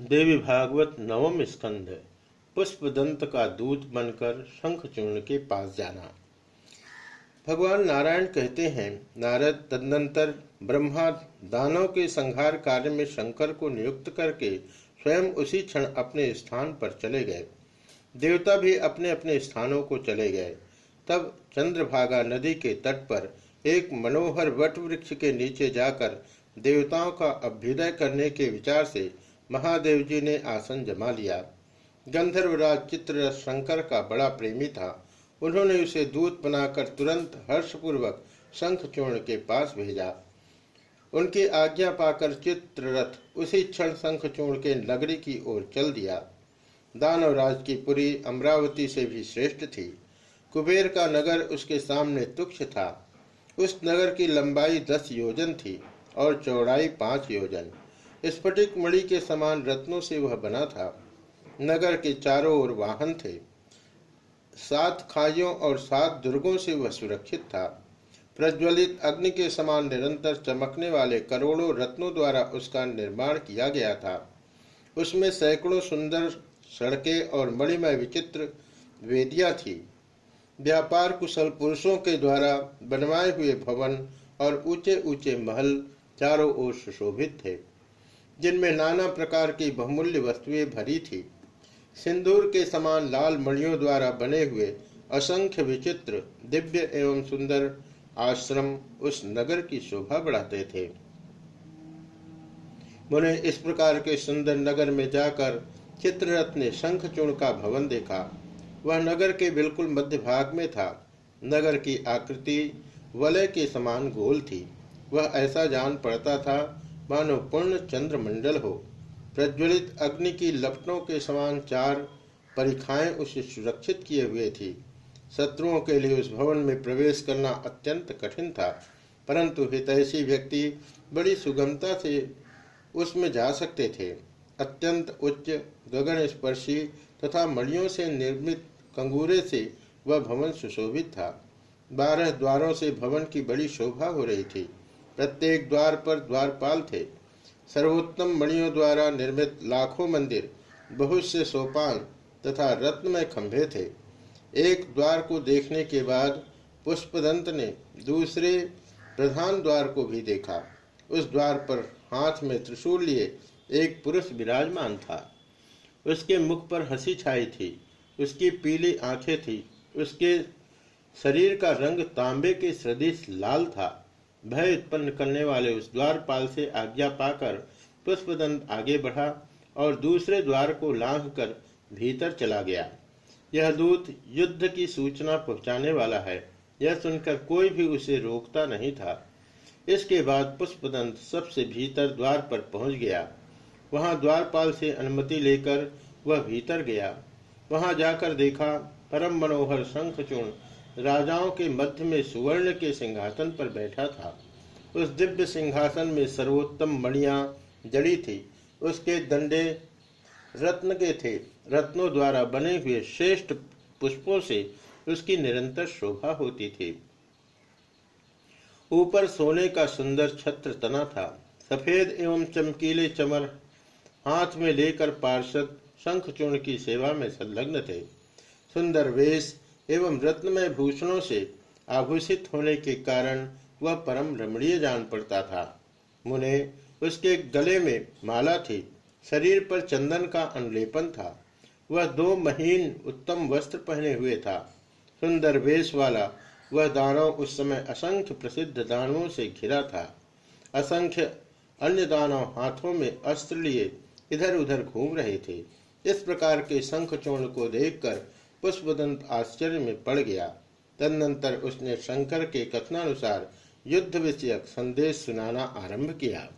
देवी भागवत नवम स्कंध, पुष्पदंत का दूत बनकर शंखचूर्ण के पास जाना। भगवान नारायण कहते हैं, नारद तदनंतर ब्रह्मा दानव के संहार कार्य में शंकर को नियुक्त करके स्वयं उसी क्षण अपने स्थान पर चले गए। देवता भी अपने अपने स्थानों को चले गए। तब चंद्रभागा नदी के तट पर एक मनोहर वट वृक्ष के नीचे जाकर देवताओं का अभ्युदय करने के विचार से महादेव जी ने आसन जमा लिया। गंधर्वराज चित्र शंकर का बड़ा प्रेमी था। उन्होंने उसे दूत बनाकर तुरंत हर्षपूर्वक शंखचूर्ण के पास भेजा। उनकी आज्ञा पाकर चित्ररथ उसी क्षण शंखचूर्ण के नगरी की ओर चल दिया। दानवराज की पुरी अमरावती से भी श्रेष्ठ थी। कुबेर का नगर उसके सामने तुक्ष था। उस नगर की लंबाई दस योजन थी और चौड़ाई पाँच योजन। स्फटिक मणि के समान रत्नों से वह बना था। नगर के चारों ओर वाहन थे। सात खाइयों और सात दुर्गों से वह सुरक्षित था। प्रज्वलित अग्नि के समान निरंतर चमकने वाले करोड़ों रत्नों द्वारा उसका निर्माण किया गया था। उसमें सैकड़ों सुंदर सड़कें और मणिमय विचित्र वेदियाँ थी। व्यापार कुशल पुरुषों के द्वारा बनवाए हुए भवन और ऊँचे ऊँचे महल चारों ओर सुशोभित थे। जिनमें नाना प्रकार की बहुमूल्य वस्तुएँ भरी थी। सिंदूर के समान लाल मणियों द्वारा बने हुए असंख्य विचित्र, दिव्य एवं सुंदर आश्रम उस नगर की शोभा बढ़ाते थे। मुने इस प्रकार के सुंदर नगर में जाकर चित्ररथ ने शंखचूर्ण का भवन देखा। वह नगर के बिल्कुल मध्य भाग में था। नगर की आकृति वलय के समान गोल थी। वह ऐसा जान पड़ता था मानो पूर्ण चंद्रमंडल हो। प्रज्वलित अग्नि की लपटों के समान चार परिखाएँ उसे सुरक्षित किए हुए थी। शत्रुओं के लिए उस भवन में प्रवेश करना अत्यंत कठिन था, परंतु हितैषी व्यक्ति बड़ी सुगमता से उसमें जा सकते थे। अत्यंत उच्च गगन स्पर्शी तथा मणियों से निर्मित कंगूरे से वह भवन सुशोभित था। बारह द्वारों से भवन की बड़ी शोभा हो रही थी। प्रत्येक द्वार पर द्वारपाल थे। सर्वोत्तम मणियों द्वारा निर्मित लाखों मंदिर बहुत से सोपान तथा रत्नमय खंभे थे। एक द्वार को देखने के बाद पुष्पदंत ने दूसरे प्रधान द्वार को भी देखा। उस द्वार पर हाथ में त्रिशूल लिए एक पुरुष विराजमान था। उसके मुख पर हँसी छाई थी, उसकी पीली आँखें थी, उसके शरीर का रंग तांबे के सदृश लाल था। भय उत्पन्न करने वाले उस द्वारपाल से आज्ञा पाकर पुष्पदंत आगे बढ़ा और दूसरे द्वार को लांघ कर भीतर चला गया। यह दूत युद्ध की सूचना पहुँचाने वाला है। यह सुनकर कोई भी उसे रोकता नहीं था। इसके बाद पुष्पदंत सबसे भीतर द्वार पर पहुँच गया। वहाँ द्वारपाल से अनुमति लेकर वह भीतर गया। वहाँ जाकर देखा परम मनोहर शंखचूर्ण राजाओं के मध्य में सुवर्ण के सिंहासन पर बैठा था। उस दिव्य सिंहासन में सर्वोत्तम मणिया जड़ी थी। उसके दंडे रत्न के थे। रत्नों द्वारा बने हुए श्रेष्ठ पुष्पों से उसकी निरंतर शोभा होती थी। ऊपर सोने का सुंदर छत्र तना था। सफ़ेद एवं चमकीले चमर हाथ में लेकर पार्षद शंखचूर्ण की सेवा में संलग्न थे। सुंदर वेश एवं रत्नमय भूषणों से आभूषित होने के कारण वह परम रमणीय जान पड़ता था। मुने उसके गले में माला थी, शरीर पर चंदन का अनुलेपन था। वह दो महीन उत्तम वस्त्र पहने हुए था। सुंदर वेश वाला वह दानव उस समय असंख्य प्रसिद्ध दानवों से घिरा था। असंख्य अन्य दानव हाथों में अस्त्र लिए इधर उधर घूम रहे थे। इस प्रकार के शंख को देखकर पुष्पदंत आश्चर्य में पड़ गया। तदनंतर उसने शंकर के कथनानुसार युद्ध विषयक संदेश सुनाना आरंभ किया।